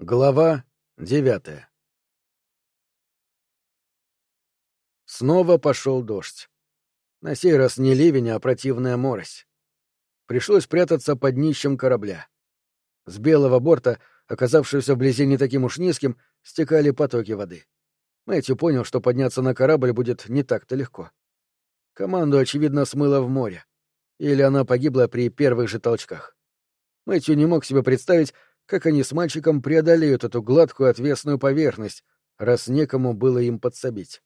Глава девятая Снова пошел дождь. На сей раз не ливень, а противная морось. Пришлось прятаться под днищем корабля. С белого борта, оказавшегося вблизи не таким уж низким, стекали потоки воды. Мэтью понял, что подняться на корабль будет не так-то легко. Команду, очевидно, смыло в море. Или она погибла при первых же толчках. Мэтью не мог себе представить, как они с мальчиком преодолеют эту гладкую отвесную поверхность, раз некому было им подсобить.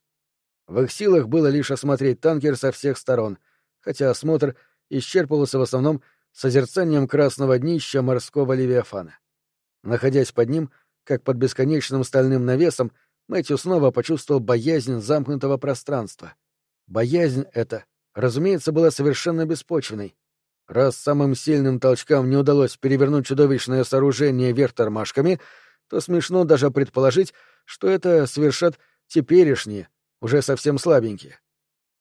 В их силах было лишь осмотреть танкер со всех сторон, хотя осмотр исчерпывался в основном созерцанием красного днища морского левиафана. Находясь под ним, как под бесконечным стальным навесом, Мэтью снова почувствовал боязнь замкнутого пространства. Боязнь эта, разумеется, была совершенно беспочвенной. Раз самым сильным толчкам не удалось перевернуть чудовищное сооружение вверх тормашками, то смешно даже предположить, что это совершат теперешние, уже совсем слабенькие.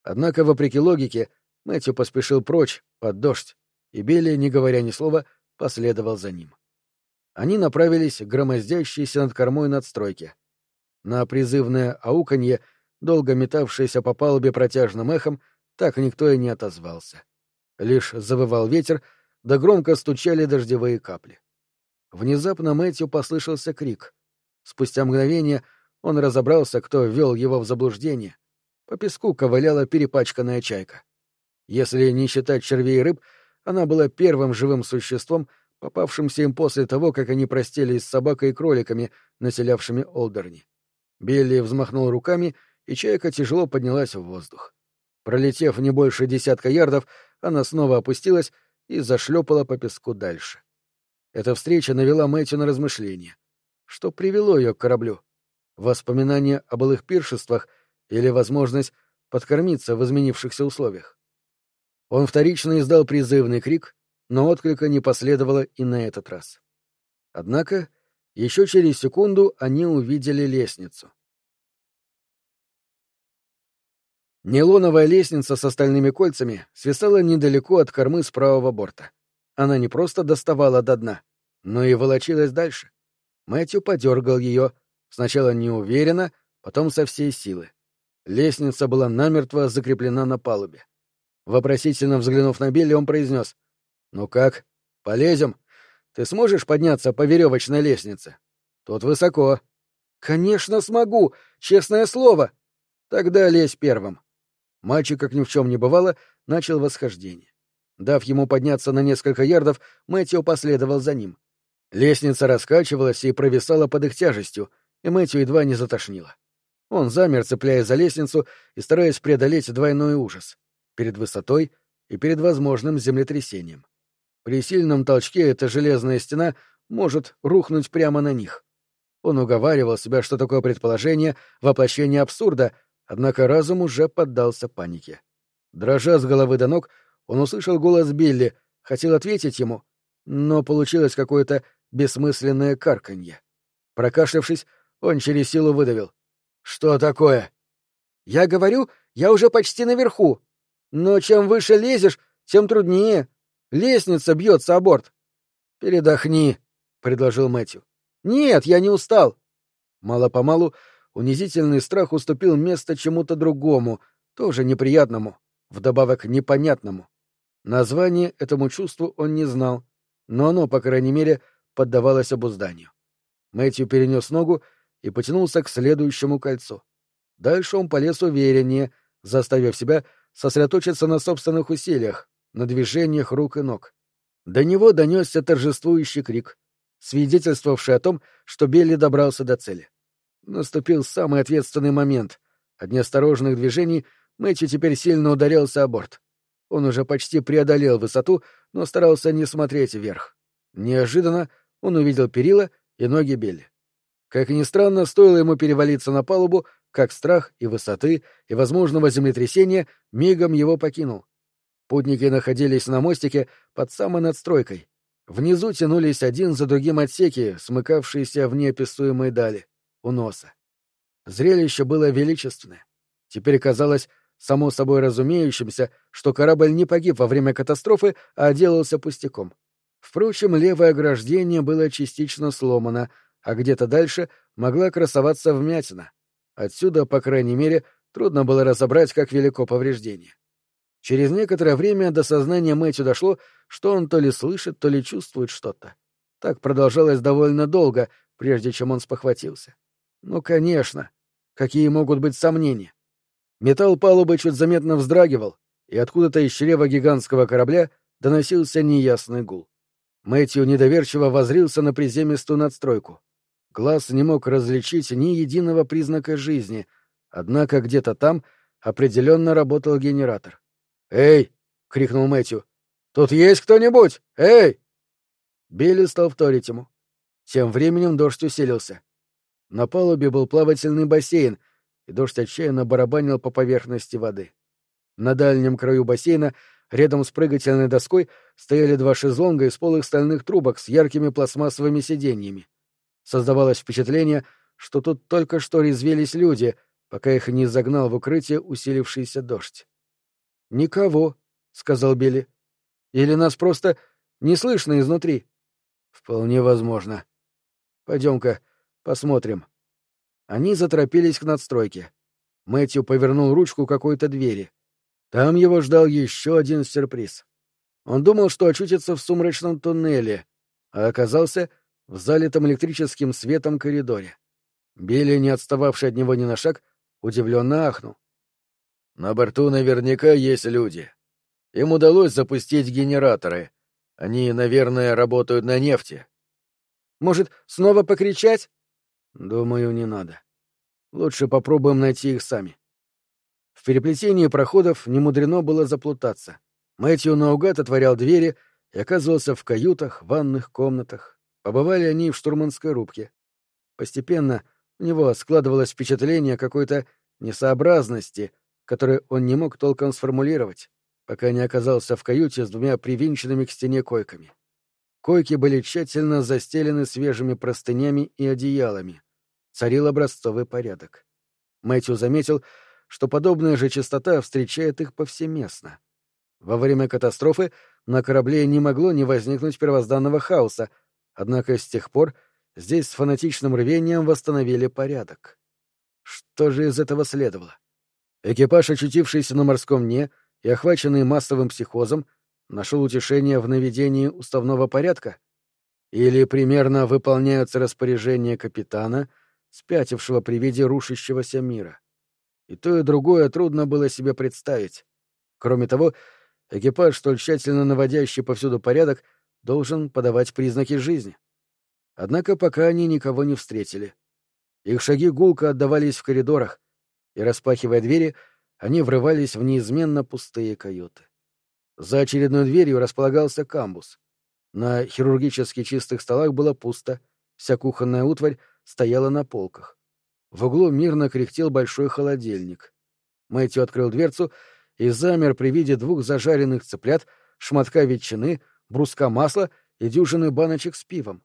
Однако, вопреки логике, Мэтью поспешил прочь, под дождь, и Билли, не говоря ни слова, последовал за ним. Они направились к громоздящейся над кормой надстройке. На призывное ауканье, долго метавшееся по палубе протяжным эхом, так никто и не отозвался. Лишь завывал ветер, да громко стучали дождевые капли. Внезапно Мэтью послышался крик. Спустя мгновение он разобрался, кто ввел его в заблуждение. По песку ковыляла перепачканная чайка. Если не считать червей и рыб, она была первым живым существом, попавшимся им после того, как они простились с собакой и кроликами, населявшими Олдерни. Билли взмахнул руками, и чайка тяжело поднялась в воздух. Пролетев не больше десятка ярдов, она снова опустилась и зашлепала по песку дальше. Эта встреча навела Мэтью на размышления. Что привело ее к кораблю? Воспоминания о былых пиршествах или возможность подкормиться в изменившихся условиях? Он вторично издал призывный крик, но отклика не последовало и на этот раз. Однако еще через секунду они увидели лестницу. Нейлоновая лестница с остальными кольцами свисала недалеко от кормы с правого борта. Она не просто доставала до дна, но и волочилась дальше. Мэтью подергал ее, сначала неуверенно, потом со всей силы. Лестница была намертво закреплена на палубе. Вопросительно взглянув на Билли, он произнес. «Ну как? Полезем? Ты сможешь подняться по веревочной лестнице? Тут высоко». «Конечно смогу! Честное слово!» «Тогда лезь первым». Мальчик, как ни в чем не бывало, начал восхождение. Дав ему подняться на несколько ярдов, Мэтью последовал за ним. Лестница раскачивалась и провисала под их тяжестью, и Мэтью едва не затошнило. Он замер, цепляясь за лестницу и стараясь преодолеть двойной ужас — перед высотой и перед возможным землетрясением. При сильном толчке эта железная стена может рухнуть прямо на них. Он уговаривал себя, что такое предположение — воплощение абсурда, Однако разум уже поддался панике. Дрожа с головы до ног, он услышал голос Билли, хотел ответить ему, но получилось какое-то бессмысленное карканье. Прокашлявшись, он через силу выдавил. «Что такое?» «Я говорю, я уже почти наверху. Но чем выше лезешь, тем труднее. Лестница бьется о борт». «Передохни», — предложил Мэтью. «Нет, я не устал». Мало-помалу унизительный страх уступил место чему-то другому, тоже неприятному, вдобавок непонятному. Название этому чувству он не знал, но оно, по крайней мере, поддавалось обузданию. Мэтью перенес ногу и потянулся к следующему кольцу. Дальше он полез увереннее, заставив себя сосредоточиться на собственных усилиях, на движениях рук и ног. До него донесся торжествующий крик, свидетельствовавший о том, что Белли добрался до цели. Наступил самый ответственный момент. От неосторожных движений Мэтью теперь сильно ударился о борт. Он уже почти преодолел высоту, но старался не смотреть вверх. Неожиданно он увидел перила и ноги Белли. Как ни странно, стоило ему перевалиться на палубу, как страх и высоты, и возможного землетрясения мигом его покинул. Путники находились на мостике под самой надстройкой. Внизу тянулись один за другим отсеки, смыкавшиеся в неописуемой дали у носа. Зрелище было величественное. Теперь казалось само собой разумеющимся, что корабль не погиб во время катастрофы, а отделался пустяком. Впрочем, левое ограждение было частично сломано, а где-то дальше могла красоваться вмятина. Отсюда, по крайней мере, трудно было разобрать, как велико повреждение. Через некоторое время до сознания Мэтью дошло, что он то ли слышит, то ли чувствует что-то. Так продолжалось довольно долго, прежде чем он спохватился. Ну, конечно. Какие могут быть сомнения? Металл палубы чуть заметно вздрагивал, и откуда-то из чрева гигантского корабля доносился неясный гул. Мэтью недоверчиво возрился на приземистую надстройку. Глаз не мог различить ни единого признака жизни, однако где-то там определенно работал генератор. «Эй!» — крикнул Мэтью. «Тут есть кто-нибудь? Эй!» Билли стал вторить ему. Тем временем дождь усилился. На палубе был плавательный бассейн, и дождь отчаянно барабанил по поверхности воды. На дальнем краю бассейна Рядом с прыгательной доской стояли два шезлонга из полых стальных трубок с яркими пластмассовыми сиденьями. Создавалось впечатление, что тут только что резвились люди, пока их не загнал в укрытие усилившийся дождь. «Никого», — сказал Билли. «Или нас просто не слышно изнутри?» «Вполне возможно. Пойдем-ка посмотрим». Они заторопились к надстройке. Мэтью повернул ручку какой-то двери. Там его ждал еще один сюрприз. Он думал, что очутится в сумрачном туннеле, а оказался в залитом электрическим светом коридоре. Билли, не отстававший от него ни на шаг, удивленно ахнул. «На борту наверняка есть люди. Им удалось запустить генераторы. Они, наверное, работают на нефти». «Может, снова покричать?» «Думаю, не надо. Лучше попробуем найти их сами. В переплетении проходов немудрено было заплутаться. Мэтью наугад отворял двери и оказывался в каютах, ванных комнатах. Побывали они в штурманской рубке. Постепенно у него складывалось впечатление какой-то несообразности, которую он не мог толком сформулировать, пока не оказался в каюте с двумя привинченными к стене койками. Койки были тщательно застелены свежими простынями и одеялами. Царил образцовый порядок. Мэтью заметил, что подобная же частота встречает их повсеместно. Во время катастрофы на корабле не могло не возникнуть первозданного хаоса, однако с тех пор здесь с фанатичным рвением восстановили порядок. Что же из этого следовало? Экипаж, очутившийся на морском дне и охваченный массовым психозом, нашел утешение в наведении уставного порядка? Или примерно выполняются распоряжения капитана, спятившего при виде рушащегося мира? И то, и другое трудно было себе представить. Кроме того, экипаж, столь тщательно наводящий повсюду порядок, должен подавать признаки жизни. Однако пока они никого не встретили. Их шаги гулко отдавались в коридорах, и, распахивая двери, они врывались в неизменно пустые каюты. За очередной дверью располагался камбус. На хирургически чистых столах было пусто, вся кухонная утварь стояла на полках. В углу мирно кряхтел большой холодильник. Мэтью открыл дверцу и замер при виде двух зажаренных цыплят, шматка ветчины, бруска масла и дюжины баночек с пивом.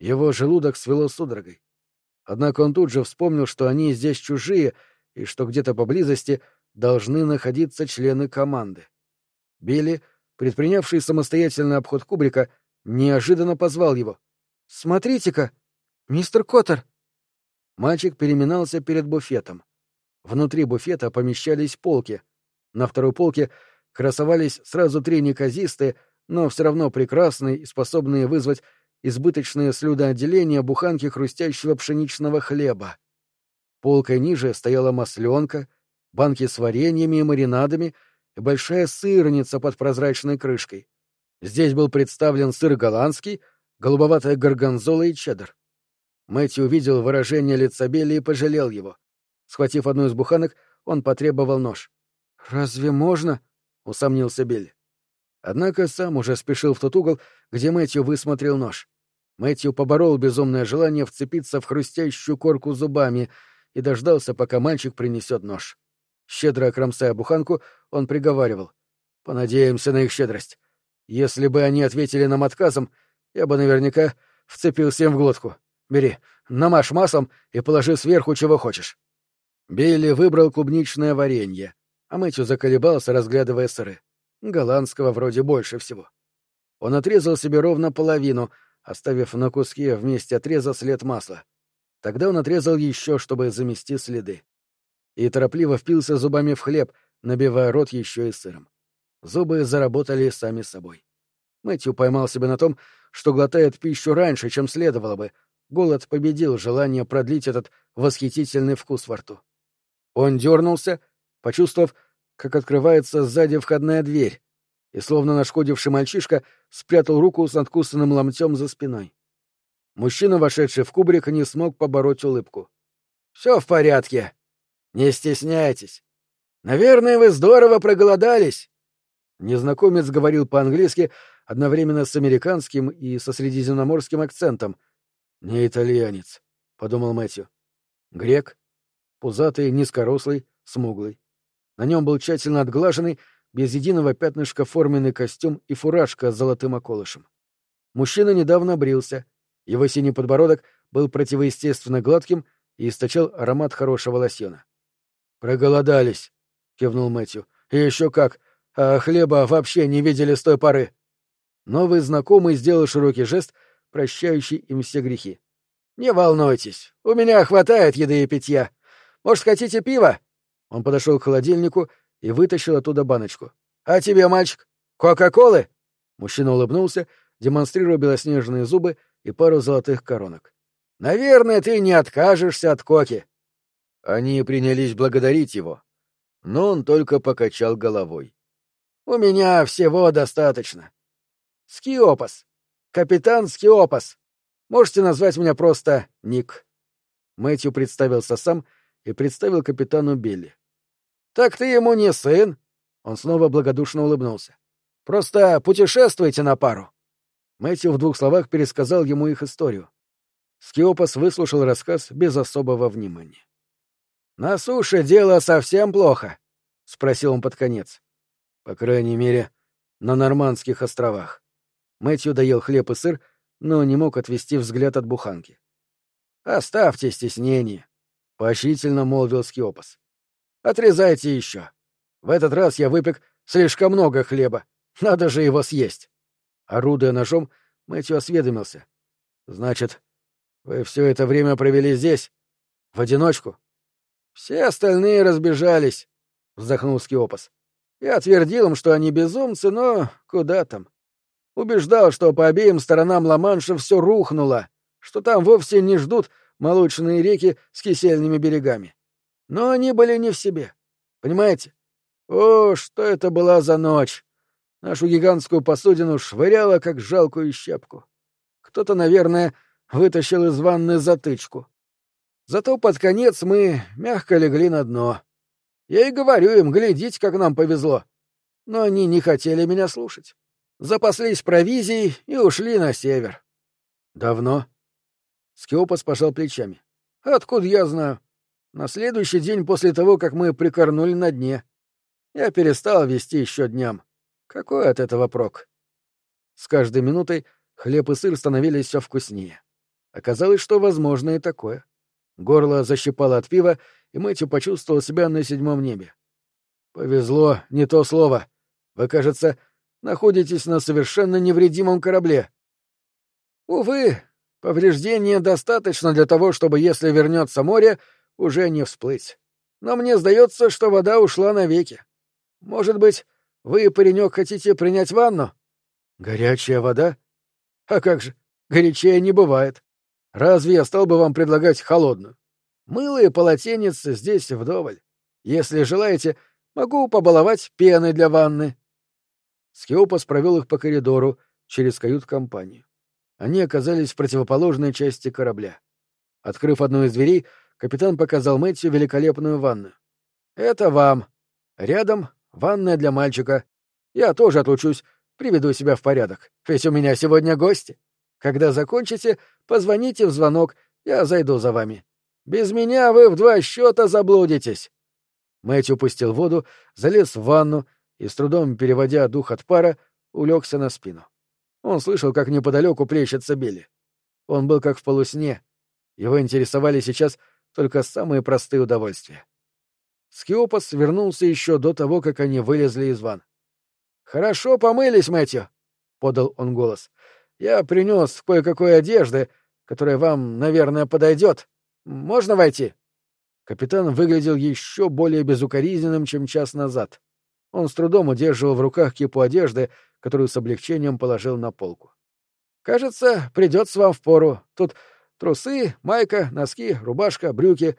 Его желудок свело судорогой. Однако он тут же вспомнил, что они здесь чужие и что где-то поблизости должны находиться члены команды. Билли, предпринявший самостоятельный обход кубрика, неожиданно позвал его. «Смотрите-ка, мистер Коттер!» Мальчик переминался перед буфетом. Внутри буфета помещались полки. На второй полке красовались сразу три неказистые, но все равно прекрасные и способные вызвать избыточное слюдоотделение буханки хрустящего пшеничного хлеба. Полкой ниже стояла масленка, банки с вареньями и маринадами и большая сырница под прозрачной крышкой. Здесь был представлен сыр голландский, голубоватая горгонзола и чеддер. Мэтью увидел выражение лица Билли и пожалел его. Схватив одну из буханок, он потребовал нож. «Разве можно?» — усомнился Билли. Однако сам уже спешил в тот угол, где Мэтью высмотрел нож. Мэтью поборол безумное желание вцепиться в хрустящую корку зубами и дождался, пока мальчик принесет нож. Щедро кромсая буханку, он приговаривал. «Понадеемся на их щедрость. Если бы они ответили нам отказом, я бы наверняка вцепился им в глотку. Бери, намажь маслом и положи сверху чего хочешь. Билли выбрал клубничное варенье, а Мэтью заколебался, разглядывая сыры. Голландского вроде больше всего. Он отрезал себе ровно половину, оставив на куске вместе отреза след масла. Тогда он отрезал еще, чтобы замести следы. И торопливо впился зубами в хлеб, набивая рот еще и сыром. Зубы заработали сами собой. Мэтью поймал себя на том, что глотает пищу раньше, чем следовало бы. Голод победил желание продлить этот восхитительный вкус во рту. Он дернулся, почувствовав, как открывается сзади входная дверь, и, словно нашкодивший мальчишка, спрятал руку с надкусанным ломтем за спиной. Мужчина, вошедший в кубрик, не смог побороть улыбку. — Все в порядке. Не стесняйтесь. Наверное, вы здорово проголодались. Незнакомец говорил по-английски одновременно с американским и со средиземноморским акцентом. «Не итальянец», — подумал Мэтью. «Грек. Пузатый, низкорослый, смуглый. На нем был тщательно отглаженный, без единого пятнышка форменный костюм и фуражка с золотым околышем. Мужчина недавно брился, его синий подбородок был противоестественно гладким и источал аромат хорошего лосьона. «Проголодались», — кивнул Мэтью. «И еще как! А хлеба вообще не видели с той поры!» Новый знакомый сделал широкий жест, прощающий им все грехи. «Не волнуйтесь, у меня хватает еды и питья. Может, хотите пива?» Он подошел к холодильнику и вытащил оттуда баночку. «А тебе, мальчик, Кока-Колы?» Мужчина улыбнулся, демонстрируя белоснежные зубы и пару золотых коронок. «Наверное, ты не откажешься от Коки». Они принялись благодарить его, но он только покачал головой. «У меня всего достаточно. Скиопас. Капитан Скиопас. Можете назвать меня просто Ник». Мэтью представился сам и представил капитану Билли. «Так ты ему не сын?» Он снова благодушно улыбнулся. «Просто путешествуйте на пару». Мэтью в двух словах пересказал ему их историю. Скиопас выслушал рассказ без особого внимания. «На суше дело совсем плохо», — спросил он под конец. «По крайней мере, на Нормандских островах». Мэтью доел хлеб и сыр, но не мог отвести взгляд от буханки. «Оставьте стеснение», — поощрительно молвил Скиопас. Отрезайте еще. В этот раз я выпек слишком много хлеба. Надо же его съесть. Орудуя ножом, Мэтью осведомился. Значит, вы все это время провели здесь? В одиночку? Все остальные разбежались, вздохнул Скиопас. Я твердил им, что они безумцы, но куда там? Убеждал, что по обеим сторонам Ла-Манша все рухнуло, что там вовсе не ждут молочные реки с кисельными берегами. Но они были не в себе. Понимаете? О, что это была за ночь! Нашу гигантскую посудину швыряло, как жалкую щепку. Кто-то, наверное, вытащил из ванны затычку. Зато под конец мы мягко легли на дно. Я и говорю им, глядите, как нам повезло. Но они не хотели меня слушать. Запаслись провизией и ушли на север. Давно? Скиопас пожал плечами. Откуда я знаю? На следующий день после того, как мы прикорнули на дне, я перестал вести еще дням. Какой от этого прок? С каждой минутой хлеб и сыр становились все вкуснее. Оказалось, что возможно и такое. Горло защипало от пива, и Мэтью почувствовал себя на седьмом небе. «Повезло, не то слово. Вы, кажется, находитесь на совершенно невредимом корабле». «Увы, повреждения достаточно для того, чтобы, если вернется море, уже не всплыть. Но мне сдается, что вода ушла навеки. Может быть, вы, паренек, хотите принять ванну? Горячая вода? А как же, горячее не бывает. Разве я стал бы вам предлагать холодную? Мыло и полотенец здесь вдоволь. Если желаете, могу побаловать пеной для ванны. Скиопас провел их по коридору через кают-компанию. Они оказались в противоположной части корабля. Открыв одну из дверей, Капитан показал Мэтью великолепную ванну. «Это вам. Рядом ванная для мальчика. Я тоже отлучусь, приведу себя в порядок, ведь у меня сегодня гости. Когда закончите, позвоните в звонок, я зайду за вами. Без меня вы в два счета заблудитесь». Мэтью пустил воду, залез в ванну и, с трудом переводя дух от пара, улегся на спину. Он слышал, как неподалеку плещется Билли. Он был как в полусне. Его интересовали сейчас только самые простые удовольствия. Скиопас вернулся еще до того, как они вылезли из ван. «Хорошо помылись, Мэтью», — подал он голос. Я принес кое-какой одежды, которая вам, наверное, подойдет. Можно войти?» Капитан выглядел еще более безукоризненным, чем час назад. Он с трудом удерживал в руках кипу одежды, которую с облегчением положил на полку. «Кажется, придется вам впору. Тут трусы, майка, носки, рубашка, брюки.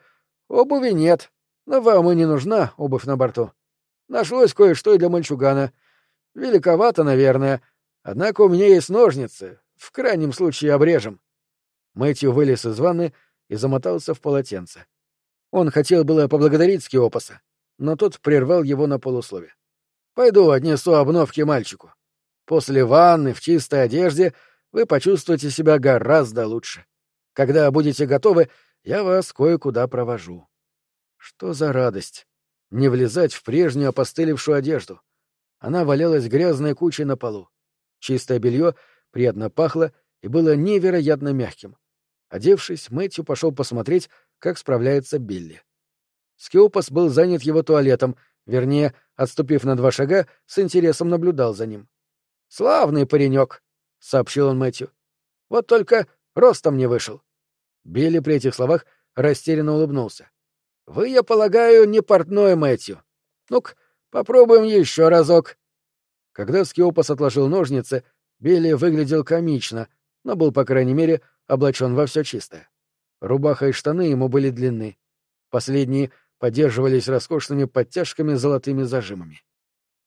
Обуви нет, но вам и не нужна обувь на борту. Нашлось кое-что и для мальчугана. Великовато, наверное, однако у меня есть ножницы. В крайнем случае обрежем». Мэтью вылез из ванны и замотался в полотенце. Он хотел было поблагодарить Скиопаса, но тот прервал его на полуслове. «Пойду отнесу обновки мальчику. После ванны в чистой одежде вы почувствуете себя гораздо лучше. Когда будете готовы, я вас кое-куда провожу». Что за радость! Не влезать в прежнюю опостылевшую одежду. Она валялась грязной кучей на полу. Чистое белье приятно пахло и было невероятно мягким. Одевшись, Мэтью пошел посмотреть, как справляется Билли. Скиопас был занят его туалетом, вернее, отступив на два шага, с интересом наблюдал за ним. «Славный паренек», — сообщил он Мэтью. «Вот только ростом не вышел». Билли при этих словах растерянно улыбнулся. «Вы, я полагаю, не портной Мэтью. Ну-ка, попробуем еще разок». Когда Скиопас отложил ножницы, Билли выглядел комично, но был, по крайней мере, облачен во все чистое. Рубаха и штаны ему были длинны. Последние поддерживались роскошными подтяжками с золотыми зажимами.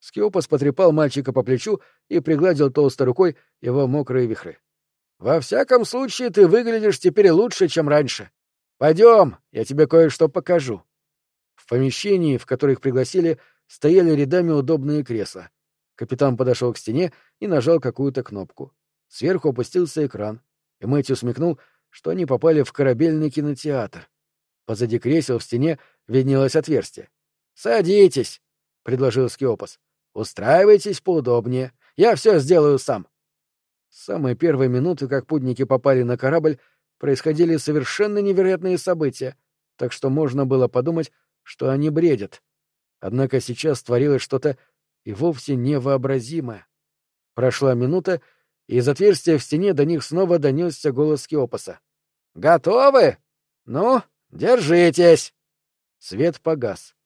Скиопас потрепал мальчика по плечу и пригладил толстой рукой его мокрые вихры. — Во всяком случае, ты выглядишь теперь лучше, чем раньше. Пойдем, я тебе кое-что покажу. В помещении, в которое их пригласили, стояли рядами удобные кресла. Капитан подошел к стене и нажал какую-то кнопку. Сверху опустился экран и Мэтью смекнул, что они попали в корабельный кинотеатр. Позади кресел в стене виднелось отверстие. «Садитесь», — предложил Скиопас. «Устраивайтесь поудобнее. Я все сделаю сам». С самой первой минуты, как путники попали на корабль, происходили совершенно невероятные события, так что можно было подумать, что они бредят. Однако сейчас творилось что-то и вовсе невообразимое. Прошла минута, из отверстия в стене до них снова донесся голос Киопаса. «Готовы? Ну, держитесь!» Свет погас.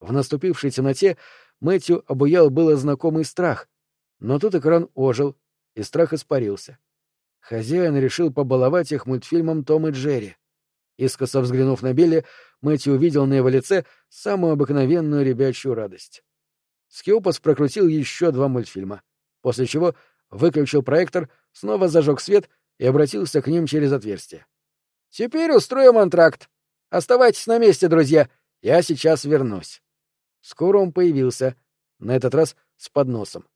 В наступившей темноте Мэтью обуял было знакомый страх, но тут экран ожил, и страх испарился. Хозяин решил побаловать их мультфильмом «Том и Джерри». Искоса взглянув на Билли, Мэтью увидел на его лице самую обыкновенную ребячью радость. Скиопас прокрутил еще два мультфильма, после чего выключил проектор, снова зажег свет и обратился к ним через отверстие. «Теперь устроим антракт. Оставайтесь на месте, друзья. Я сейчас вернусь». Скоро он появился, на этот раз с подносом.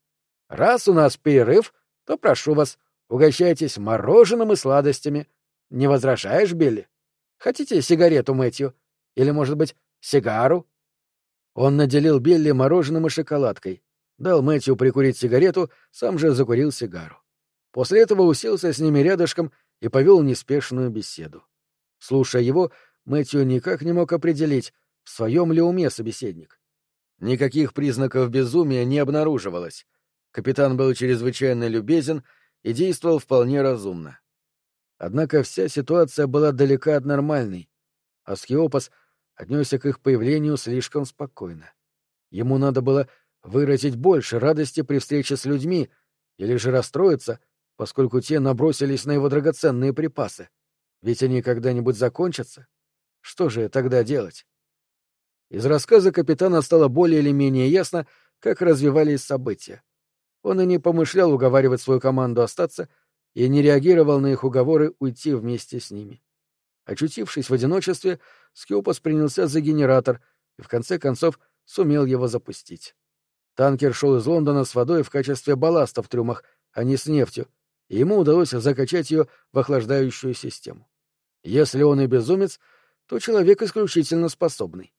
«Раз у нас перерыв, то прошу вас, угощайтесь мороженым и сладостями. Не возражаешь, Билли? Хотите сигарету, Мэтью? Или, может быть, сигару?» Он наделил Билли мороженым и шоколадкой дал Мэтью прикурить сигарету, сам же закурил сигару. После этого уселся с ними рядышком и повел неспешную беседу. Слушая его, Мэтью никак не мог определить, в своем ли уме собеседник. Никаких признаков безумия не обнаруживалось. Капитан был чрезвычайно любезен и действовал вполне разумно. Однако вся ситуация была далека от нормальной, а Скиопас отнесся к их появлению слишком спокойно. Ему надо было выразить больше радости при встрече с людьми или же расстроиться, поскольку те набросились на его драгоценные припасы. Ведь они когда-нибудь закончатся. Что же тогда делать? Из рассказа капитана стало более или менее ясно, как развивались события. Он и не помышлял уговаривать свою команду остаться и не реагировал на их уговоры уйти вместе с ними. Очутившись в одиночестве, Скиопас принялся за генератор и в конце концов сумел его запустить. Танкер шел из Лондона с водой в качестве балласта в трюмах, а не с нефтью, и ему удалось закачать ее в охлаждающую систему. Если он и безумец, то человек исключительно способный.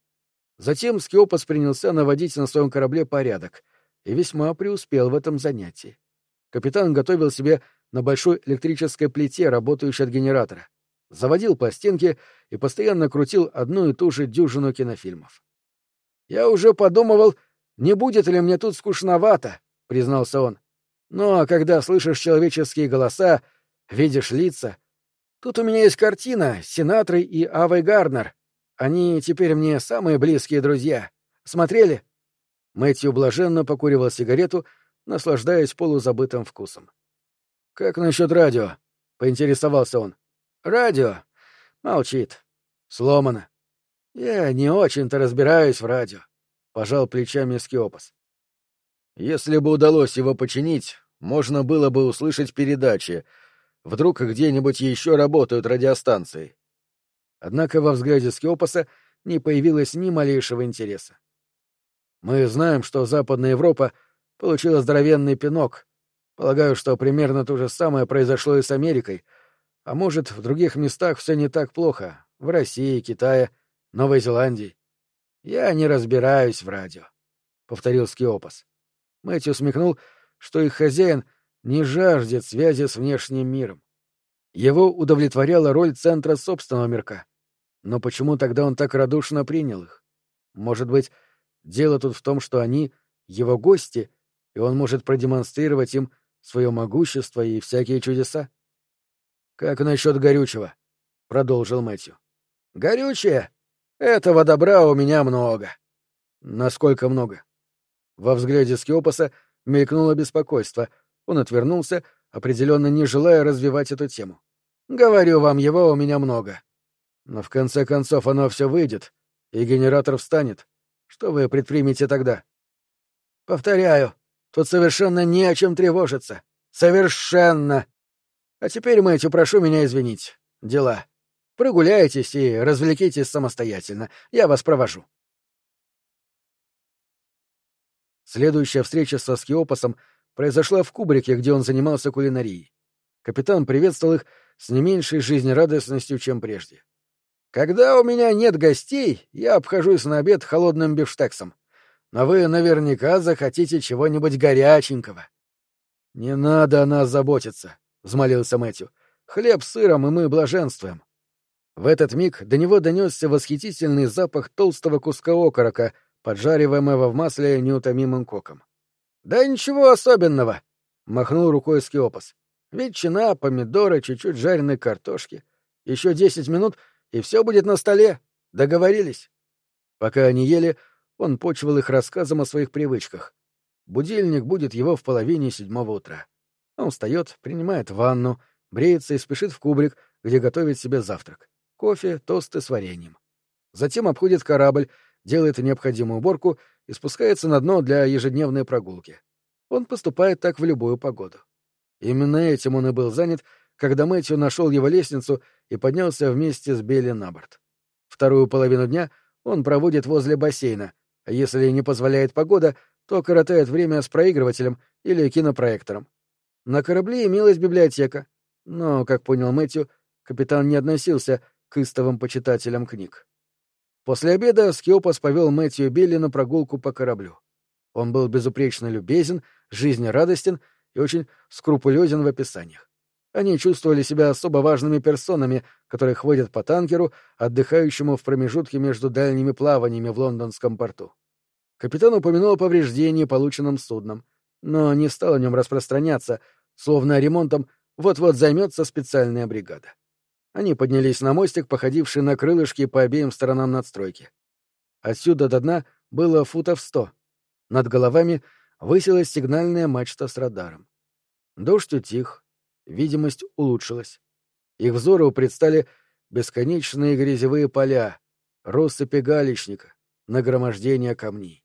Затем Скиопас принялся наводить на своем корабле порядок и весьма преуспел в этом занятии. Капитан готовил себе на большой электрической плите, работающей от генератора, заводил пластинки и постоянно крутил одну и ту же дюжину кинофильмов. «Я уже подумывал, не будет ли мне тут скучновато, признался он. Но когда слышишь человеческие голоса, видишь лица... Тут у меня есть картина с и Авой Гарнер. Они теперь мне самые близкие друзья. Смотрели?» Мэтью блаженно покуривал сигарету, наслаждаясь полузабытым вкусом. «Как насчет радио?» — поинтересовался он. «Радио?» «Молчит. Сломано. Я не очень-то разбираюсь в радио», — пожал плечами Скиопас. «Если бы удалось его починить, можно было бы услышать передачи. Вдруг где-нибудь еще работают радиостанции». Однако во взгляде Скиопаса не появилось ни малейшего интереса. Мы знаем, что Западная Европа получила здоровенный пинок. Полагаю, что примерно то же самое произошло и с Америкой. А может, в других местах все не так плохо. В России, Китае, Новой Зеландии. Я не разбираюсь в радио, — повторил Скиопас. Мэтью смехнул, что их хозяин не жаждет связи с внешним миром. Его удовлетворяла роль центра собственного мирка. Но почему тогда он так радушно принял их? Может быть, Дело тут в том, что они — его гости, и он может продемонстрировать им свое могущество и всякие чудеса. — Как насчет горючего? — продолжил Мэтью. — Горючее? Этого добра у меня много. — Насколько много? Во взгляде Скиопаса мелькнуло беспокойство. Он отвернулся, определенно не желая развивать эту тему. — Говорю вам, его у меня много. Но в конце концов оно все выйдет, и генератор встанет. Что вы предпримете тогда? Повторяю, тут совершенно не о чем тревожиться. Совершенно. А теперь, Мэтью, прошу меня извинить. Дела. Прогуляйтесь и развлекитесь самостоятельно. Я вас провожу. Следующая встреча со Скиопасом произошла в кубрике, где он занимался кулинарией. Капитан приветствовал их с не меньшей жизнерадостностью, чем прежде. Когда у меня нет гостей, я обхожусь на обед холодным бифштексом. Но вы наверняка захотите чего-нибудь горяченького. — Не надо о нас заботиться, — взмолился Мэтью. — Хлеб с сыром, и мы блаженствуем. В этот миг до него донесся восхитительный запах толстого куска окорока, поджариваемого в масле неутомимым коком. — Да ничего особенного, — махнул рукой Скиопас. — Ветчина, помидоры, чуть-чуть жареной картошки. Еще десять минут — и все будет на столе. Договорились. Пока они ели, он почивал их рассказом о своих привычках. Будильник будет его в половине седьмого утра. Он встает, принимает ванну, бреется и спешит в кубрик, где готовит себе завтрак. Кофе, тосты с вареньем. Затем обходит корабль, делает необходимую уборку и спускается на дно для ежедневной прогулки. Он поступает так в любую погоду. Именно этим он и был занят, когда Мэтью нашел его лестницу и поднялся вместе с Белли на борт. Вторую половину дня он проводит возле бассейна, а если не позволяет погода, то коротает время с проигрывателем или кинопроектором. На корабле имелась библиотека, но, как понял Мэтью, капитан не относился к истовым почитателям книг. После обеда Скиопас повел Мэтью Билли на прогулку по кораблю. Он был безупречно любезен, жизнерадостен и очень скрупулезен в описаниях. Они чувствовали себя особо важными персонами, которые ходят по танкеру, отдыхающему в промежутке между дальними плаваниями в лондонском порту. Капитан упомянул о повреждении, полученном судном, но не стал о нем распространяться, словно ремонтом вот-вот займется специальная бригада. Они поднялись на мостик, походивший на крылышки по обеим сторонам надстройки. Отсюда до дна было футов сто. Над головами высилась сигнальная мачта с радаром. Дождь утих, видимость улучшилась. Их взору предстали бесконечные грязевые поля, россыпи галечника, нагромождение камней.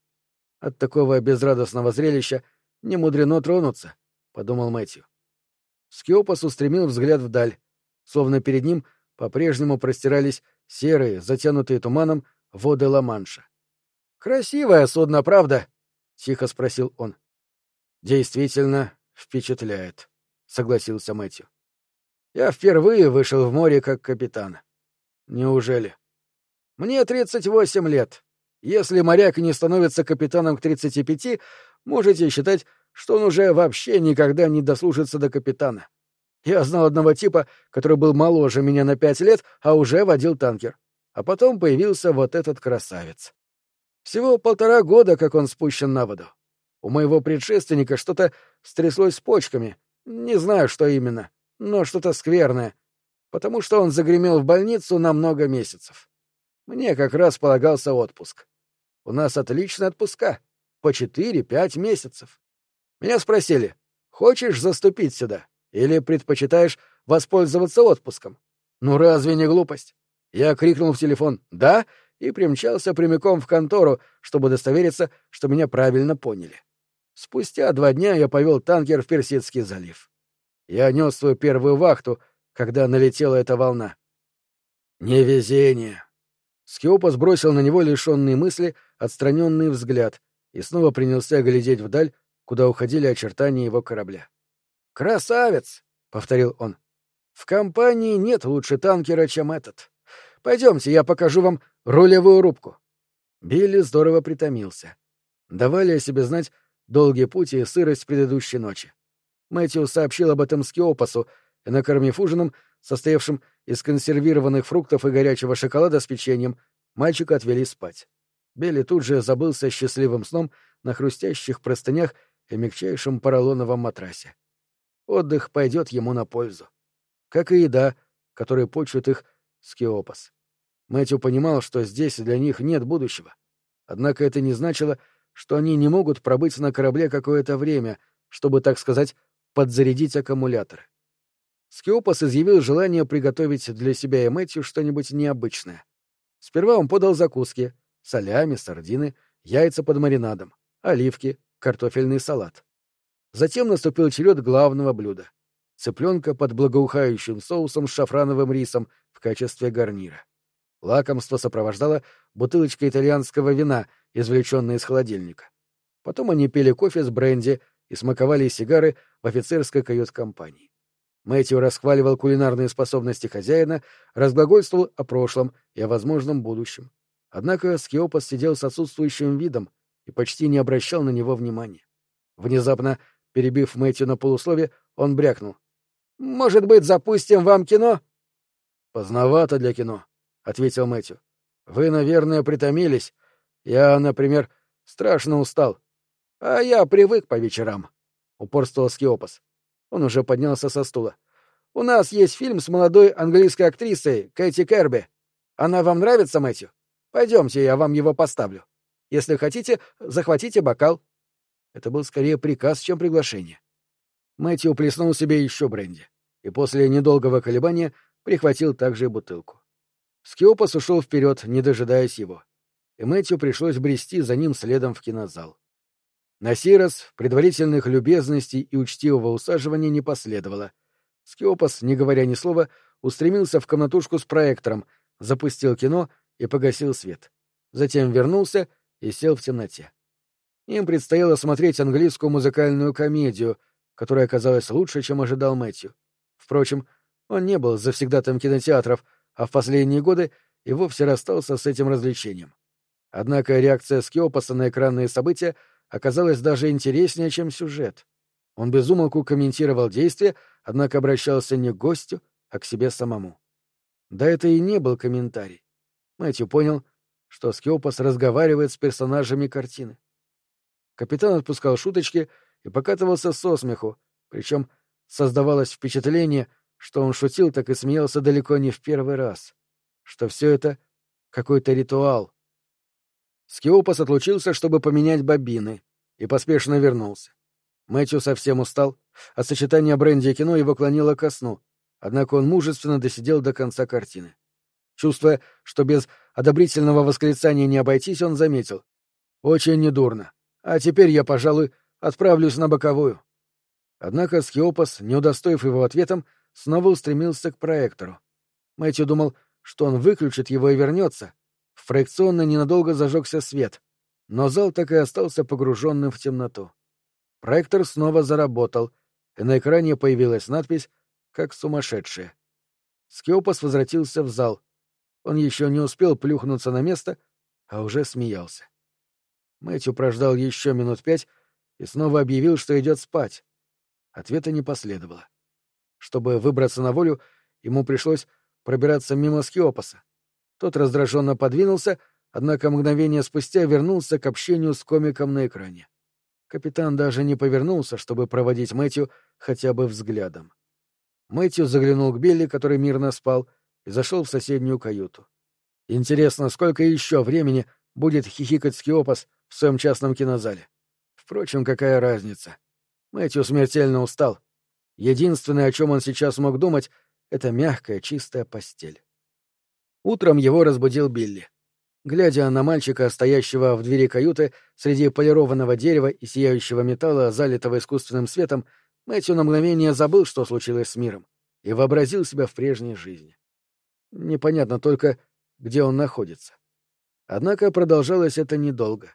От такого безрадостного зрелища не мудрено тронуться, — подумал Мэтью. Скиопас устремил взгляд вдаль, словно перед ним по-прежнему простирались серые, затянутые туманом, воды Ла-Манша. «Красивое судно, правда?» — тихо спросил он. «Действительно впечатляет», согласился Мэтью. Я впервые вышел в море как капитан. Неужели? Мне тридцать восемь лет. Если моряк не становится капитаном к тридцати пяти, можете считать, что он уже вообще никогда не дослужится до капитана. Я знал одного типа, который был моложе меня на пять лет, а уже водил танкер. А потом появился вот этот красавец. Всего полтора года, как он спущен на воду. У моего предшественника что-то стряслось с почками. Не знаю, что именно, но что-то скверное, потому что он загремел в больницу на много месяцев. Мне как раз полагался отпуск. У нас отличные отпуска. По четыре-пять месяцев. Меня спросили, хочешь заступить сюда или предпочитаешь воспользоваться отпуском? Ну разве не глупость? Я крикнул в телефон «Да» и примчался прямиком в контору, чтобы удостовериться, что меня правильно поняли. Спустя два дня я повел танкер в Персидский залив. Я нес свою первую вахту, когда налетела эта волна. Невезение. Скиопа сбросил на него лишенные мысли, отстраненный взгляд и снова принялся глядеть вдаль, куда уходили очертания его корабля. «Красавец!» — повторил он. «В компании нет лучше танкера, чем этот. Пойдемте, я покажу вам рулевую рубку». Билли здорово притомился. Давали о себе знать долгий путь и сырость предыдущей ночи. Мэтью сообщил об этом Скиопасу, и, накормив ужином, состоявшим из консервированных фруктов и горячего шоколада с печеньем, мальчика отвели спать. Билли тут же забылся счастливым сном на хрустящих простынях и мягчайшем поролоновом матрасе. Отдых пойдет ему на пользу. Как и еда, которой почует их скиопас. Мэтью понимал, что здесь для них нет будущего. Однако это не значило, что они не могут пробыть на корабле какое-то время, чтобы, так сказать, подзарядить аккумуляторы. Скиопас изъявил желание приготовить для себя и Мэтью что-нибудь необычное. Сперва он подал закуски — солями, сардины, яйца под маринадом, оливки, картофельный салат. Затем наступил черед главного блюда — цыпленка под благоухающим соусом с шафрановым рисом в качестве гарнира. Лакомство сопровождало бутылочка итальянского вина, извлеченная из холодильника. Потом они пили кофе с бренди и смаковали сигары в офицерской кают-компании. Мэтью расхваливал кулинарные способности хозяина, разглагольствовал о прошлом и о возможном будущем. Однако Скиопас сидел с отсутствующим видом и почти не обращал на него внимания. Внезапно, перебив Мэтью на полуслове, он брякнул. «Может быть, запустим вам кино?» «Поздновато для кино», — ответил Мэтью. «Вы, наверное, притомились. Я, например, страшно устал. А я привык по вечерам», — упорствовал Скиопас. Он уже поднялся со стула. «У нас есть фильм с молодой английской актрисой Кэти Керби. Она вам нравится, Мэтью? Пойдемте, я вам его поставлю. Если хотите, захватите бокал». Это был скорее приказ, чем приглашение. Мэтью плеснул себе еще бренди и после недолгого колебания прихватил также и бутылку. Скиопас ушел вперед, не дожидаясь его, и Мэтью пришлось брести за ним следом в кинозал. На сей раз предварительных любезностей и учтивого усаживания не последовало. Скиопас, не говоря ни слова, устремился в комнатушку с проектором, запустил кино и погасил свет. Затем вернулся и сел в темноте. Им предстояло смотреть английскую музыкальную комедию, которая оказалась лучше, чем ожидал Мэтью. Впрочем, он не был завсегдатым кинотеатров, а в последние годы и вовсе расстался с этим развлечением. Однако реакция Скиопаса на экранные события оказалась даже интереснее, чем сюжет. Он безумолку комментировал действия, однако обращался не к гостю, а к себе самому. Да это и не был комментарий. Мэтью понял, что Скиопас разговаривает с персонажами картины. Капитан отпускал шуточки и покатывался со смеху, причем создавалось впечатление, что он шутил, так и смеялся далеко не в первый раз, что все это какой-то ритуал. Скиопас отлучился, чтобы поменять бобины, и поспешно вернулся. Мэтью совсем устал, а сочетание бренди и кино его клонило ко сну, однако он мужественно досидел до конца картины. Чувствуя, что без одобрительного восклицания не обойтись, он заметил. «Очень недурно. А теперь я, пожалуй, отправлюсь на боковую». Однако Скиопас, не удостоив его ответом, снова устремился к проектору. Мэтью думал, что он выключит его и вернется. В проекционно ненадолго зажегся свет, но зал так и остался погруженным в темноту. Проектор снова заработал, и на экране появилась надпись «Как сумасшедшие». Скиопас возвратился в зал. Он еще не успел плюхнуться на место, а уже смеялся. Мэтью прождал еще минут пять и снова объявил, что идет спать. Ответа не последовало. Чтобы выбраться на волю, ему пришлось пробираться мимо Скиопаса. Тот раздраженно подвинулся, однако мгновение спустя вернулся к общению с комиком на экране. Капитан даже не повернулся, чтобы проводить Мэтью хотя бы взглядом. Мэтью заглянул к Билли, который мирно спал, и зашел в соседнюю каюту. Интересно, сколько еще времени будет хихикать Скиопас в своем частном кинозале? Впрочем, какая разница? Мэтью смертельно устал. Единственное, о чем он сейчас мог думать, — это мягкая, чистая постель. Утром его разбудил Билли. Глядя на мальчика, стоящего в двери каюты среди полированного дерева и сияющего металла, залитого искусственным светом, Мэтью на мгновение забыл, что случилось с миром, и вообразил себя в прежней жизни. Непонятно только, где он находится. Однако продолжалось это недолго.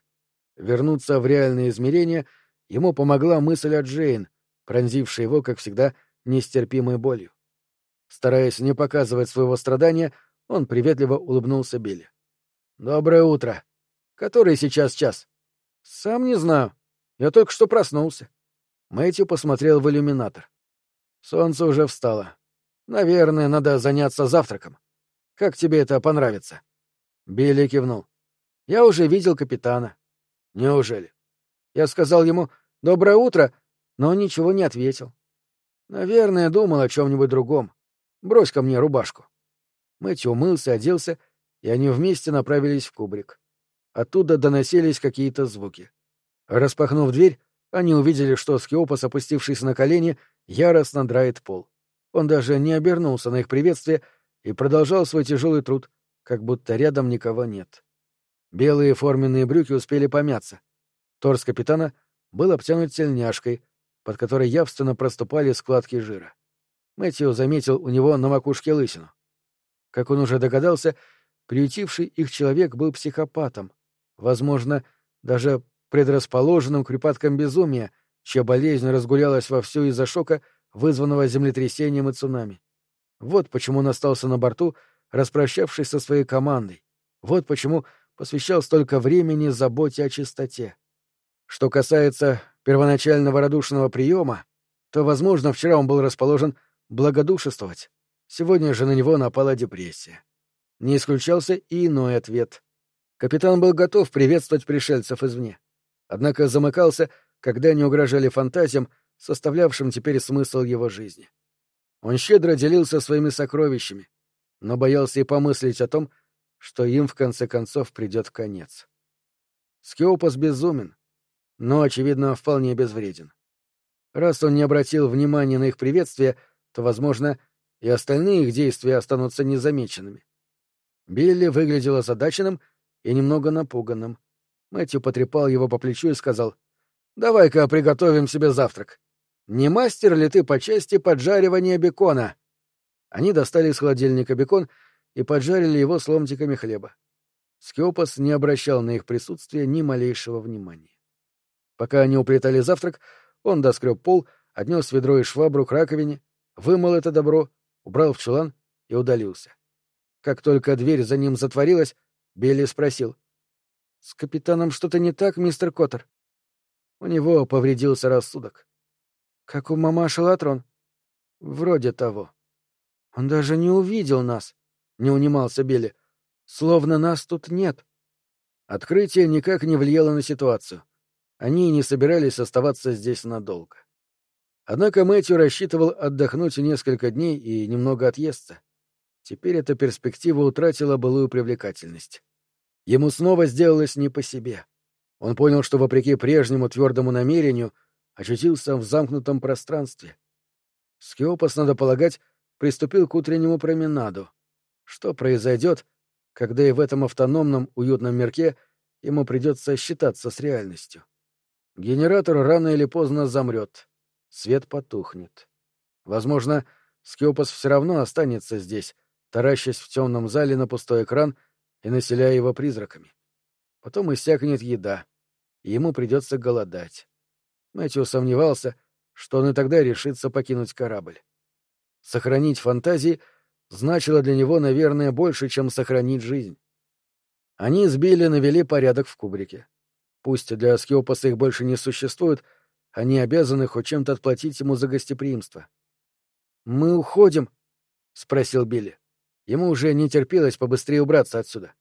Вернуться в реальные измерения ему помогла мысль о Джейн, пронзившей его, как всегда, нестерпимой болью. Стараясь не показывать своего страдания, он приветливо улыбнулся Билли. «Доброе утро. Который сейчас час?» «Сам не знаю. Я только что проснулся». Мэтью посмотрел в иллюминатор. «Солнце уже встало. Наверное, надо заняться завтраком. Как тебе это понравится?» Билли кивнул. «Я уже видел капитана». «Неужели?» Я сказал ему «Доброе утро», но он ничего не ответил. Наверное, думал о чем-нибудь другом. Брось ко мне рубашку. Мэтью умылся, оделся и они вместе направились в кубрик. Оттуда доносились какие-то звуки. Распахнув дверь, они увидели, что Скиопас, опустившись на колени, яростно драет пол. Он даже не обернулся на их приветствие и продолжал свой тяжелый труд, как будто рядом никого нет. Белые форменные брюки успели помяться. Торс капитана был обтянут тельняшкой, под которой явственно проступали складки жира. Мэтью заметил у него на макушке лысину. Как он уже догадался, Приютивший их человек был психопатом, возможно, даже предрасположенным к припадкам безумия, чья болезнь разгулялась вовсю из-за шока, вызванного землетрясением и цунами. Вот почему он остался на борту, распрощавшись со своей командой. Вот почему посвящал столько времени заботе о чистоте. Что касается первоначального радушного приема, то, возможно, вчера он был расположен благодушествовать. Сегодня же на него напала депрессия. Не исключался и иной ответ. Капитан был готов приветствовать пришельцев извне. Однако замыкался, когда они угрожали фантазиям, составлявшим теперь смысл его жизни. Он щедро делился своими сокровищами, но боялся и помыслить о том, что им в конце концов придет конец. Скиопас безумен, но, очевидно, вполне безвреден. Раз он не обратил внимания на их приветствие, то, возможно, и остальные их действия останутся незамеченными. Билли выглядел озадаченным и немного напуганным. Мэтью потрепал его по плечу и сказал, «Давай-ка приготовим себе завтрак. Не мастер ли ты по части поджаривания бекона?» Они достали из холодильника бекон и поджарили его с ломтиками хлеба. Скиопас не обращал на их присутствие ни малейшего внимания. Пока они уплетали завтрак, он доскреб пол, отнес ведро и швабру к раковине, вымыл это добро, убрал в чулан и удалился. Как только дверь за ним затворилась, Билли спросил. — С капитаном что-то не так, мистер Коттер? У него повредился рассудок. — Как у мамаши Латрон? — Вроде того. — Он даже не увидел нас, — не унимался Билли. — Словно нас тут нет. Открытие никак не влияло на ситуацию. Они не собирались оставаться здесь надолго. Однако Мэтью рассчитывал отдохнуть несколько дней и немного отъесться. Теперь эта перспектива утратила былую привлекательность. Ему снова сделалось не по себе. Он понял, что, вопреки прежнему твердому намерению, очутился в замкнутом пространстве. Скиопас, надо полагать, приступил к утреннему променаду. Что произойдет, когда и в этом автономном уютном мирке ему придется считаться с реальностью? Генератор рано или поздно замрет. Свет потухнет. Возможно, Скиопас все равно останется здесь, таращась в темном зале на пустой экран и населяя его призраками. Потом иссякнет еда, и ему придется голодать. Мэтью сомневался, что он и тогда решится покинуть корабль. Сохранить фантазии значило для него, наверное, больше, чем сохранить жизнь. Они с Билли навели порядок в кубрике. Пусть для Скиопаса их больше не существует, они обязаны хоть чем-то отплатить ему за гостеприимство. «Мы уходим?» — спросил Билли. Ему уже не терпелось побыстрее убраться отсюда.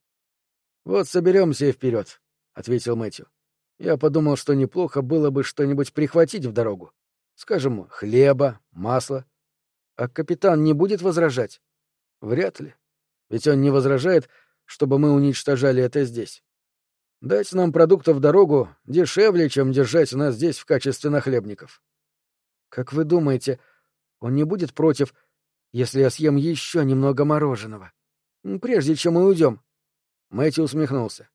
«Вот соберемся и вперед», — ответил Мэтью. Я подумал, что неплохо было бы что-нибудь прихватить в дорогу. Скажем, хлеба, масла. А капитан не будет возражать? Вряд ли. Ведь он не возражает, чтобы мы уничтожали это здесь. Дать нам продуктов в дорогу дешевле, чем держать нас здесь в качестве нахлебников. Как вы думаете, он не будет против, если я съем еще немного мороженого? Прежде чем мы уйдем. Мэтью усмехнулся.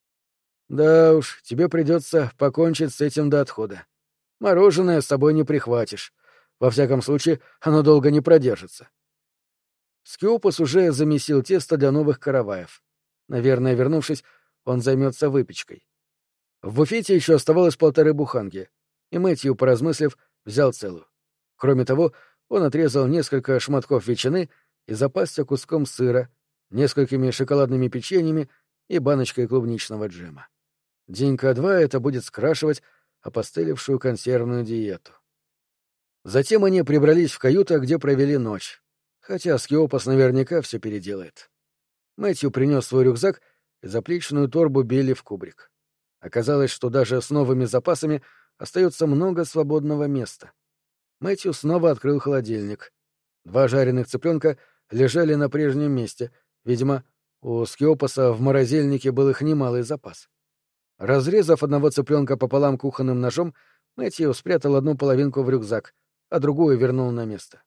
Да уж, тебе придется покончить с этим до отхода. Мороженое с собой не прихватишь. Во всяком случае, оно долго не продержится. Скиопус уже замесил тесто для новых караваев. Наверное, вернувшись, он займется выпечкой. В буфете еще оставалось полторы буханки, и Мэтью, поразмыслив, взял целую. Кроме того, он отрезал несколько шматков ветчины и запасся куском сыра, несколькими шоколадными печеньями и баночкой клубничного джема. Денька-два это будет скрашивать опостылевшую консервную диету. Затем они прибрались в каюту, где провели ночь, хотя Скиопас наверняка все переделает. Мэтью принес свой рюкзак и заплечную торбу били в кубрик. Оказалось, что даже с новыми запасами остается много свободного места. Мэтью снова открыл холодильник. Два жареных цыпленка лежали на прежнем месте. Видимо, у Скиопаса в морозильнике был их немалый запас. Разрезав одного цыпленка пополам кухонным ножом, Мэтью спрятал одну половинку в рюкзак, а другую вернул на место.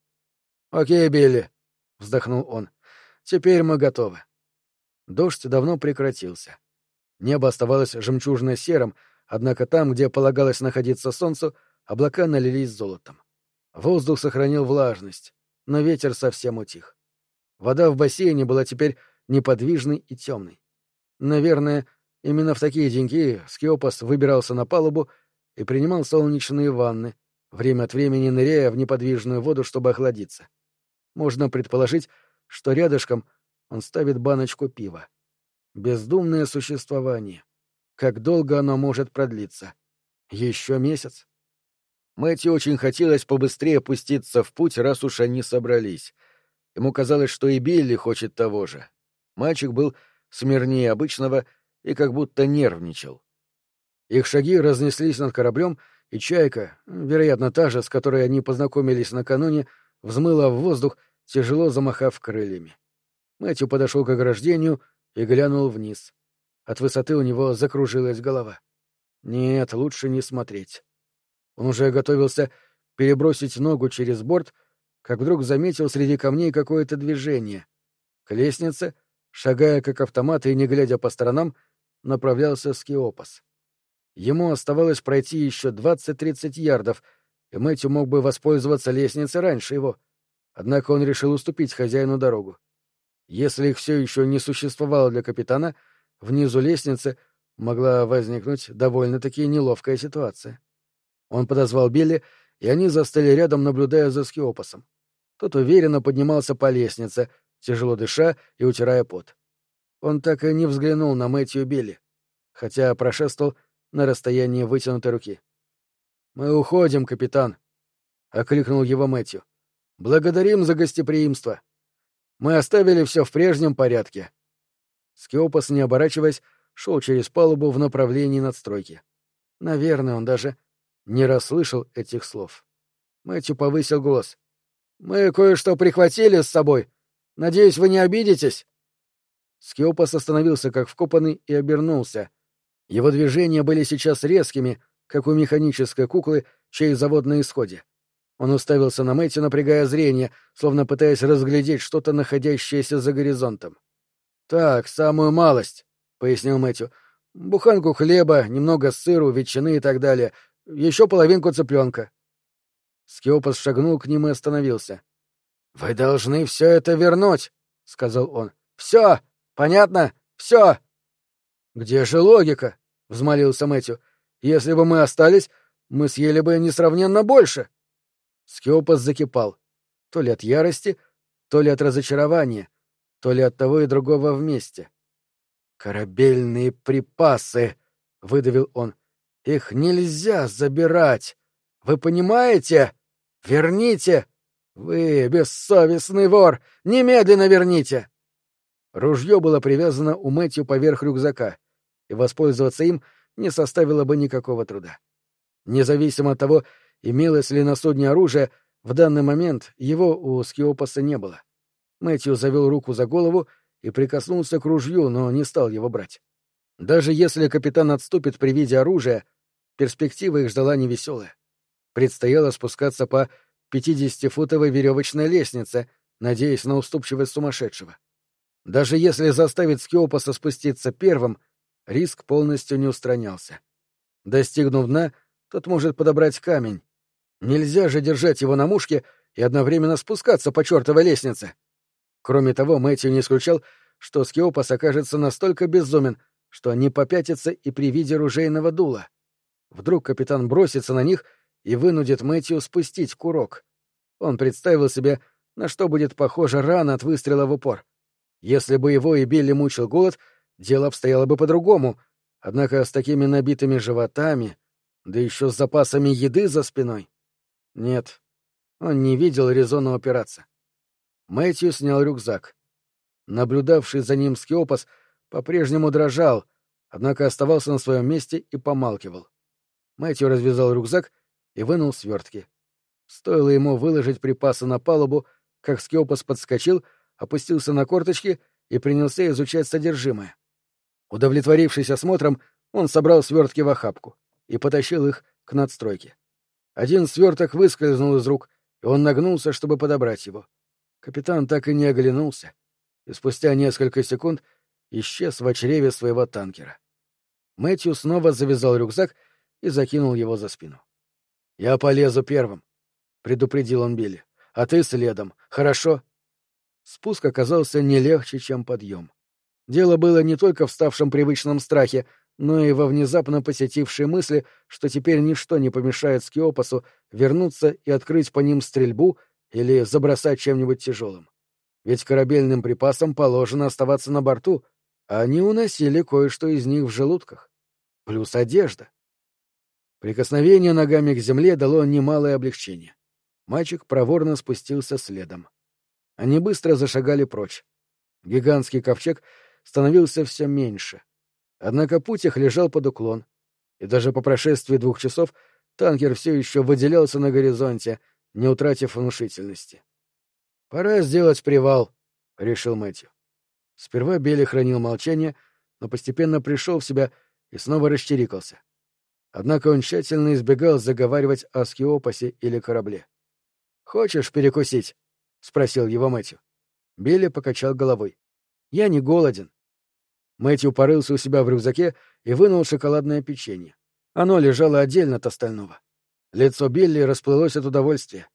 «Окей, Билли», — вздохнул он, — «теперь мы готовы». Дождь давно прекратился. Небо оставалось жемчужно-серым, однако там, где полагалось находиться солнцу, облака налились золотом. Воздух сохранил влажность, но ветер совсем утих. Вода в бассейне была теперь неподвижной и темной. Наверное, именно в такие деньги Скиопас выбирался на палубу и принимал солнечные ванны, время от времени ныряя в неподвижную воду, чтобы охладиться. Можно предположить, что рядышком он ставит баночку пива. Бездумное существование. Как долго оно может продлиться? Еще месяц? Мэтью очень хотелось побыстрее пуститься в путь, раз уж они собрались. Ему казалось, что и Билли хочет того же. Мальчик был смирнее обычного и как будто нервничал. Их шаги разнеслись над кораблем, и чайка, вероятно, та же, с которой они познакомились накануне, взмыла в воздух, тяжело замахав крыльями. Мэтью подошел к ограждению и глянул вниз. От высоты у него закружилась голова. Нет, лучше не смотреть. Он уже готовился перебросить ногу через борт, как вдруг заметил среди камней какое-то движение. К лестнице, шагая как автомат и не глядя по сторонам, направлялся Скиопас. Ему оставалось пройти еще двадцать-тридцать ярдов, и Мэтью мог бы воспользоваться лестницей раньше его. Однако он решил уступить хозяину дорогу. Если их все еще не существовало для капитана, внизу лестницы могла возникнуть довольно-таки неловкая ситуация. Он подозвал Билли, и они застыли рядом, наблюдая за Скиопасом. Тот уверенно поднимался по лестнице, тяжело дыша и утирая пот. Он так и не взглянул на Мэтью Билли, хотя прошествовал на расстоянии вытянутой руки. «Мы уходим, капитан», — окликнул его Мэтью. «Благодарим за гостеприимство. Мы оставили все в прежнем порядке». Скиопас, не оборачиваясь, шел через палубу в направлении надстройки. Наверное, он даже не расслышал этих слов. Мэтью повысил голос. «Мы кое-что прихватили с собой. Надеюсь, вы не обидитесь?» Скиопас остановился как вкопанный и обернулся. Его движения были сейчас резкими, как у механической куклы, чей завод на исходе. Он уставился на Мэтью, напрягая зрение, словно пытаясь разглядеть что-то, находящееся за горизонтом. «Так, самую малость», — пояснил Мэтью. «Буханку хлеба, немного сыру, ветчины и так далее. Еще половинку цыпленка. Скиопас шагнул к ним и остановился. — Вы должны все это вернуть, — сказал он. — Все! Понятно? Все! — Где же логика? — взмолился Мэтью. — Если бы мы остались, мы съели бы несравненно больше. Скиопас закипал. То ли от ярости, то ли от разочарования, то ли от того и другого вместе. «Корабельные припасы!» — выдавил он. Их нельзя забирать. Вы понимаете? Верните! Вы, бессовестный вор, немедленно верните!» Ружье было привязано у Мэтью поверх рюкзака, и воспользоваться им не составило бы никакого труда. Независимо от того, имелось ли на судне оружие, в данный момент его у Скиопаса не было. Мэтью завел руку за голову и прикоснулся к ружью, но не стал его брать. Даже если капитан отступит при виде оружия, перспектива их ждала невеселая. Предстояло спускаться по 50-футовой веревочной лестнице, надеясь на уступчивость сумасшедшего. Даже если заставить Скиопаса спуститься первым, риск полностью не устранялся. Достигнув дна, тот может подобрать камень. Нельзя же держать его на мушке и одновременно спускаться по чертовой лестнице. Кроме того, Мэтью не исключал, что Скиопас окажется настолько безумен, что они попятятся и при виде ружейного дула. Вдруг капитан бросится на них и вынудит Мэтью спустить курок. Он представил себе, на что будет похожа рана от выстрела в упор. Если бы его и Билли мучил голод, дело обстояло бы по-другому, однако с такими набитыми животами, да еще с запасами еды за спиной. Нет, он не видел резона опираться. Мэтью снял рюкзак. Наблюдавший за ним Скиопас по-прежнему дрожал, однако оставался на своем месте и помалкивал. Мэтью развязал рюкзак и вынул свертки. Стоило ему выложить припасы на палубу, как Скиопас подскочил, опустился на корточки и принялся изучать содержимое. Удовлетворившись осмотром, он собрал свертки в охапку и потащил их к надстройке. Один сверток выскользнул из рук, и он нагнулся, чтобы подобрать его. Капитан так и не оглянулся, и спустя несколько секунд исчез в чреве своего танкера. Мэтью снова завязал рюкзак и закинул его за спину. — Я полезу первым, — предупредил он Билли. — А ты следом, хорошо? Спуск оказался не легче, чем подъем. Дело было не только в ставшем привычном страхе, но и во внезапно посетившей мысли, что теперь ничто не помешает Скиопасу вернуться и открыть по ним стрельбу или забросать чем-нибудь тяжелым. Ведь корабельным припасам положено оставаться на борту, а они уносили кое-что из них в желудках. Плюс одежда. Прикосновение ногами к земле дало немалое облегчение. Мальчик проворно спустился следом. Они быстро зашагали прочь. Гигантский ковчег становился все меньше. Однако путь их лежал под уклон, и даже по прошествии двух часов танкер все еще выделялся на горизонте, не утратив внушительности. «Пора сделать привал», — решил Мэтью. Сперва Билли хранил молчание, но постепенно пришел в себя и снова расчерикался. Однако он тщательно избегал заговаривать о скиопасе или корабле. «Хочешь перекусить?» — спросил его Мэтью. Билли покачал головой. «Я не голоден». Мэтью порылся у себя в рюкзаке и вынул шоколадное печенье. Оно лежало отдельно от остального. Лицо Билли расплылось от удовольствия.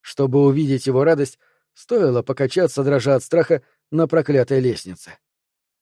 Чтобы увидеть его радость, стоило покачаться, дрожа от страха, на проклятой лестнице.